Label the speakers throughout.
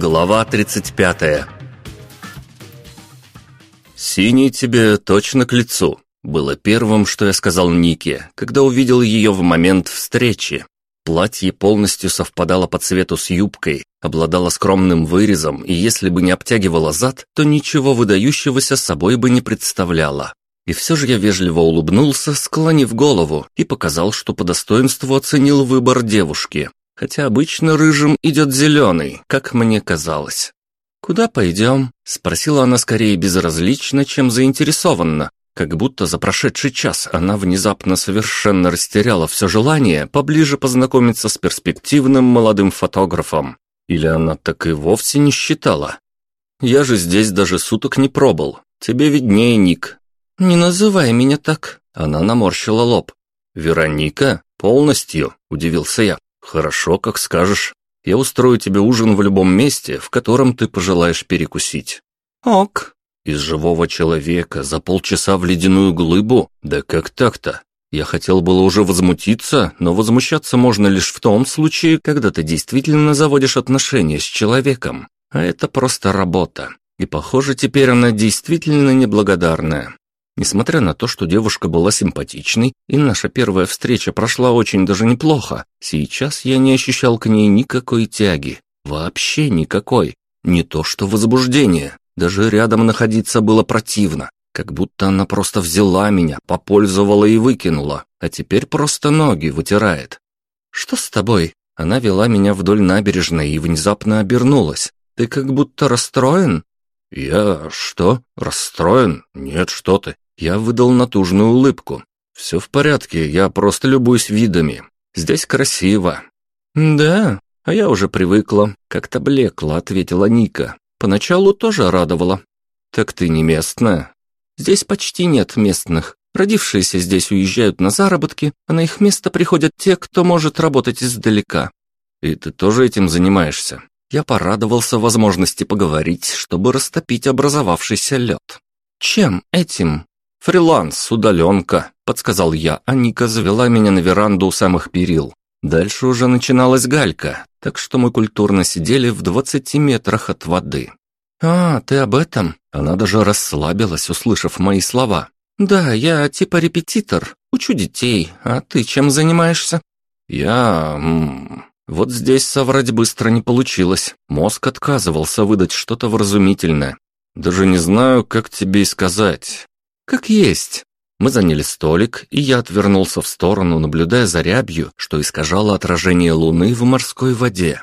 Speaker 1: Глава 35 «Синий тебе точно к лицу», было первым, что я сказал Нике, когда увидел ее в момент встречи. Платье полностью совпадало по цвету с юбкой, обладало скромным вырезом, и если бы не обтягивало зад, то ничего выдающегося собой бы не представляло. И все же я вежливо улыбнулся, склонив голову, и показал, что по достоинству оценил выбор девушки. Хотя обычно рыжим идет зеленый, как мне казалось. «Куда пойдем?» – спросила она скорее безразлично, чем заинтересованно, как будто за прошедший час она внезапно совершенно растеряла все желание поближе познакомиться с перспективным молодым фотографом. Или она так и вовсе не считала. «Я же здесь даже суток не пробыл. Тебе виднее, Ник». «Не называй меня так». Она наморщила лоб. «Вероника? Полностью?» – удивился я. «Хорошо, как скажешь. Я устрою тебе ужин в любом месте, в котором ты пожелаешь перекусить».
Speaker 2: «Ок»,
Speaker 1: из живого человека за полчаса в ледяную глыбу? Да как так-то? Я хотел было уже возмутиться, но возмущаться можно лишь в том случае, когда ты действительно заводишь отношения с человеком. А это просто работа. И похоже, теперь она действительно неблагодарная. Несмотря на то, что девушка была симпатичной, и наша первая встреча прошла очень даже неплохо, сейчас я не ощущал к ней никакой тяги. Вообще никакой. Не то что возбуждение. Даже рядом находиться было противно, как будто она просто взяла меня, попользовала и выкинула, а теперь просто ноги вытирает. «Что с тобой?» Она вела меня вдоль набережной и внезапно обернулась. «Ты как будто расстроен?» «Я... что? Расстроен? Нет, что ты!» Я выдал натужную улыбку. «Все в порядке, я просто любуюсь видами. Здесь красиво».
Speaker 2: «Да, а я уже привыкла», —
Speaker 1: как-то блекла, ответила Ника.
Speaker 2: Поначалу тоже радовало.
Speaker 1: Так ты не местная?
Speaker 2: Здесь почти нет местных. Родившиеся здесь уезжают на заработки, а на их место приходят те, кто может работать издалека.
Speaker 1: И ты тоже этим занимаешься?
Speaker 2: Я порадовался возможности поговорить, чтобы растопить образовавшийся лед. Чем этим?
Speaker 1: Фриланс, удаленка, подсказал я, а Ника завела меня на веранду у самых перил. Дальше уже начиналась галька, так что мы культурно сидели в двадцати метрах от воды.
Speaker 2: «А, ты об этом?»
Speaker 1: Она даже расслабилась, услышав мои слова.
Speaker 2: «Да, я типа репетитор, учу детей, а ты чем занимаешься?»
Speaker 1: «Я... М -м, вот здесь соврать быстро не получилось. Мозг отказывался выдать что-то вразумительное. Даже не знаю, как тебе и сказать.
Speaker 2: Как есть.
Speaker 1: Мы заняли столик, и я отвернулся в сторону, наблюдая за рябью, что искажало отражение луны в морской воде.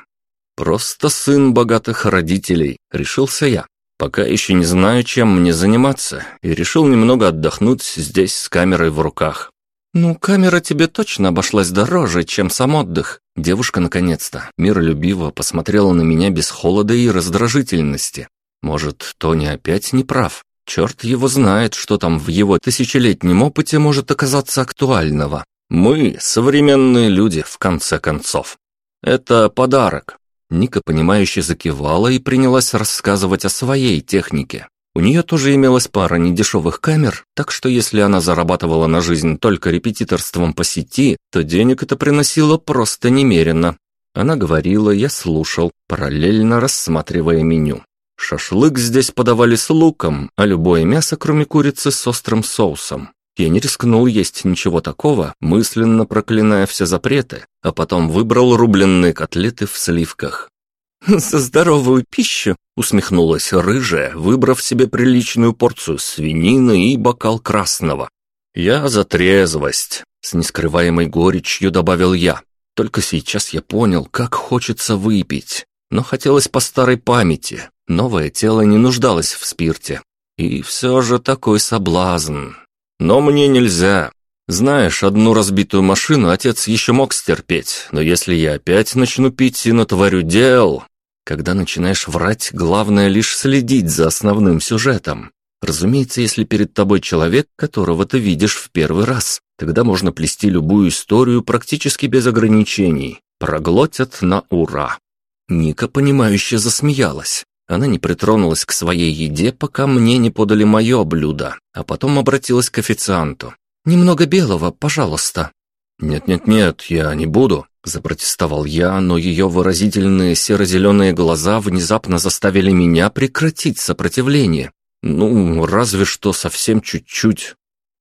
Speaker 1: «Просто сын богатых родителей», — решился я. «Пока еще не знаю, чем мне заниматься, и решил немного отдохнуть здесь с камерой в руках».
Speaker 2: «Ну, камера тебе точно обошлась дороже, чем сам отдых».
Speaker 1: Девушка, наконец-то, миролюбиво посмотрела на меня без холода и раздражительности. Может, Тони опять не прав? Черт его знает, что там в его тысячелетнем опыте может оказаться актуального. Мы – современные люди, в конце концов. Это подарок. Ника, понимающе закивала и принялась рассказывать о своей технике. У нее тоже имелась пара недешевых камер, так что если она зарабатывала на жизнь только репетиторством по сети, то денег это приносило просто немерено. Она говорила, я слушал, параллельно рассматривая меню. Шашлык здесь подавали с луком, а любое мясо, кроме курицы, с острым соусом. Я не рискнул есть ничего такого, мысленно проклиная все запреты, а потом выбрал рубленные котлеты в сливках.
Speaker 2: «За здоровую пищу!»
Speaker 1: — усмехнулась рыжая, выбрав себе приличную порцию свинины и бокал красного. «Я за трезвость!» — с нескрываемой горечью добавил я. Только сейчас я понял, как хочется выпить, но хотелось по старой памяти, Новое тело не нуждалось в спирте. И все же такой соблазн. Но мне нельзя. Знаешь, одну разбитую машину отец еще мог стерпеть, но если я опять начну пить и натворю дел... Когда начинаешь врать, главное лишь следить за основным сюжетом. Разумеется, если перед тобой человек, которого ты видишь в первый раз, тогда можно плести любую историю практически без ограничений. Проглотят на ура. Ника, понимающе засмеялась. Она не притронулась к своей еде, пока мне не подали мое блюдо, а потом обратилась к официанту.
Speaker 2: «Немного белого, пожалуйста».
Speaker 1: «Нет-нет-нет, я не буду». Запротестовал я, но ее выразительные серо-зеленые глаза внезапно заставили меня прекратить сопротивление. Ну, разве что совсем чуть-чуть.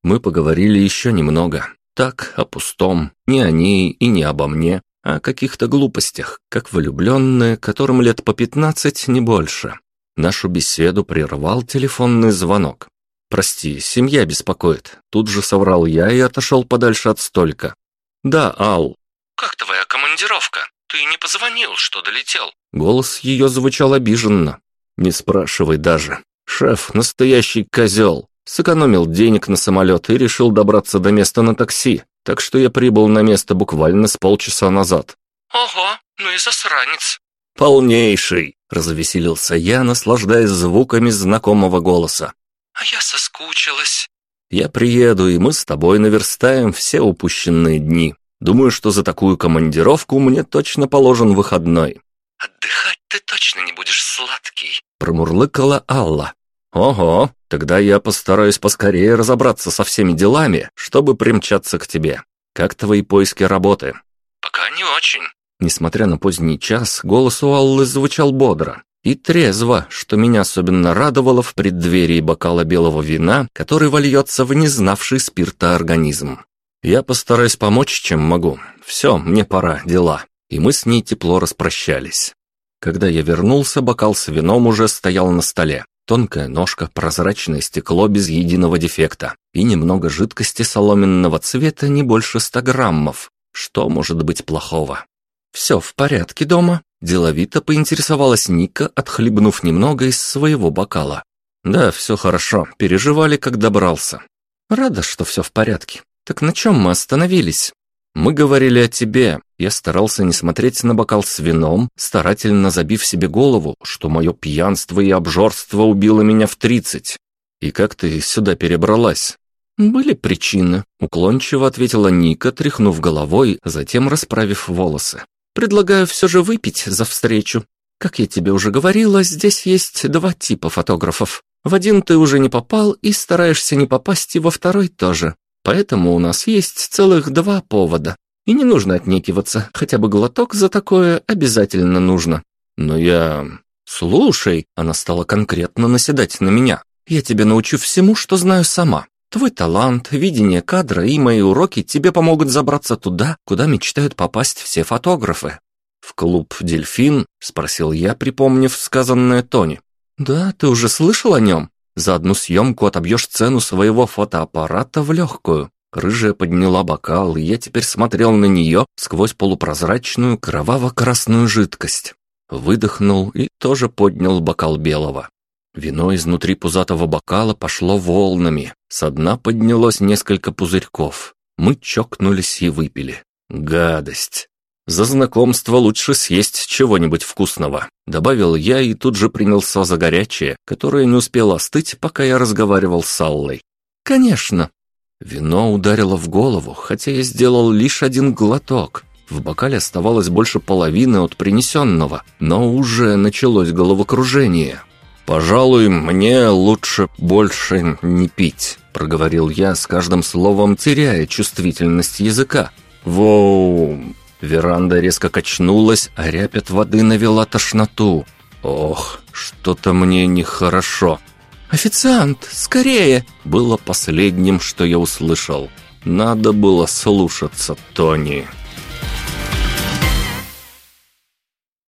Speaker 1: Мы поговорили еще немного. Так, о пустом, не о ней и не обо мне, о каких-то глупостях, как влюбленные, которым лет по пятнадцать, не больше. Нашу беседу прервал телефонный звонок. «Прости, семья беспокоит». Тут же соврал я и отошел подальше от столька. «Да, Ал».
Speaker 2: «Как твоя командировка? Ты не позвонил, что долетел?»
Speaker 1: Голос ее звучал обиженно. «Не спрашивай даже. Шеф – настоящий козел. Сэкономил денег на самолет и решил добраться до места на такси, так что я прибыл на место буквально с полчаса назад».
Speaker 2: «Ого, ну и засранец».
Speaker 1: «Полнейший!» – развеселился я, наслаждаясь звуками знакомого голоса.
Speaker 2: «А я соскучилась».
Speaker 1: «Я приеду, и мы с тобой наверстаем все упущенные дни. Думаю, что за такую командировку мне точно положен выходной».
Speaker 2: «Отдыхать ты точно не будешь сладкий», –
Speaker 1: промурлыкала Алла. «Ого, тогда я постараюсь поскорее разобраться со всеми делами, чтобы примчаться к тебе. Как твои поиски работы?»
Speaker 2: «Пока не очень».
Speaker 1: Несмотря на поздний час, голос у Аллы звучал бодро и трезво, что меня особенно радовало в преддверии бокала белого вина, который вольется в незнавший спирта организм. Я постараюсь помочь, чем могу. Все, мне пора, дела. И мы с ней тепло распрощались. Когда я вернулся, бокал с вином уже стоял на столе. Тонкая ножка, прозрачное стекло без единого дефекта и немного жидкости соломенного цвета не больше ста граммов. Что может быть плохого? «Все в порядке дома?» – деловито поинтересовалась Ника, отхлебнув немного из своего бокала. «Да, все хорошо, переживали, как добрался». «Рада, что все в порядке. Так на чем мы остановились?» «Мы говорили о тебе. Я старался не смотреть на бокал с вином, старательно забив себе голову, что мое пьянство и обжорство убило меня в тридцать. И как ты сюда перебралась?» «Были причины», — уклончиво ответила Ника, тряхнув головой, затем расправив волосы. «Предлагаю все же выпить за встречу. Как я тебе уже говорила, здесь есть два типа фотографов. В один ты уже не попал и стараешься не попасть и во второй тоже. Поэтому у нас есть целых два повода. И не нужно отнекиваться, хотя бы глоток за такое обязательно нужно. Но я... Слушай, она стала конкретно наседать на меня. Я тебя научу всему, что знаю сама. Твой талант, видение кадра и мои уроки тебе помогут забраться туда, куда мечтают попасть все фотографы. В клуб «Дельфин?» – спросил я, припомнив сказанное Тони. «Да, ты уже слышал о нем?» За одну съемку отобьешь цену своего фотоаппарата в легкую. Рыжая подняла бокал, и я теперь смотрел на нее сквозь полупрозрачную кроваво-красную жидкость. Выдохнул и тоже поднял бокал белого. Вино изнутри пузатого бокала пошло волнами. Со дна поднялось несколько пузырьков. Мы чокнулись и выпили. Гадость. «За знакомство лучше съесть чего-нибудь вкусного», — добавил я и тут же принялся за горячее, которое не успело остыть, пока я разговаривал с Аллой. «Конечно». Вино ударило в голову, хотя я сделал лишь один глоток. В бокале оставалось больше половины от принесенного, но уже началось головокружение. «Пожалуй, мне лучше больше не пить», — проговорил я с каждым словом, теряя чувствительность языка. «Воу, Веранда резко качнулась, а рябь воды навела тошноту. Ох, что-то мне нехорошо. «Официант, скорее!» было последним, что я услышал. Надо было слушаться Тони.